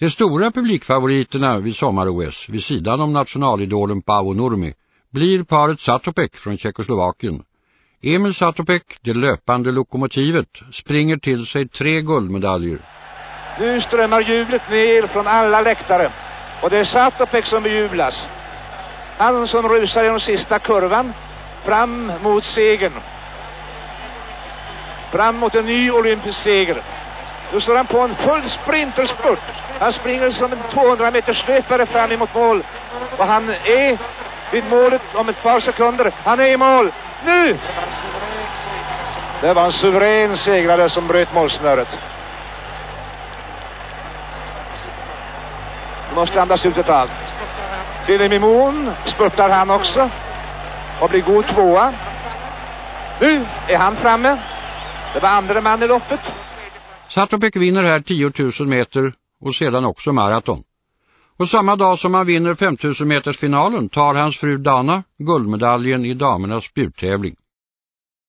De stora publikfavoriterna vid sommar-OS, vid sidan om nationalidolen Paavo Nurmi, blir paret Satopek från Tjeckoslovakien. Emil Satopek, det löpande lokomotivet, springer till sig tre guldmedaljer. Nu strömmar jublet ner från alla läktare. Och det är Satopek som bejublas. Han som rusar genom sista kurvan fram mot segern. Fram mot en ny olympisk seger. Nu står han på en full sprinterspurt. Han springer som en 200 meters löpare fram emot mål. Och han är vid målet om ett par sekunder. Han är i mål. Nu! Det var en suverän segrare som bröt målsnöret. Du måste andas ut ett tag. Filemimon spurtar han också. Och blir god tvåa. Nu är han framme. Det var andra man i loppet. Satopek vinner här 10 000 meter och sedan också maraton. Och samma dag som han vinner 5000 meters finalen tar hans fru Dana guldmedaljen i damernas spjuttävling.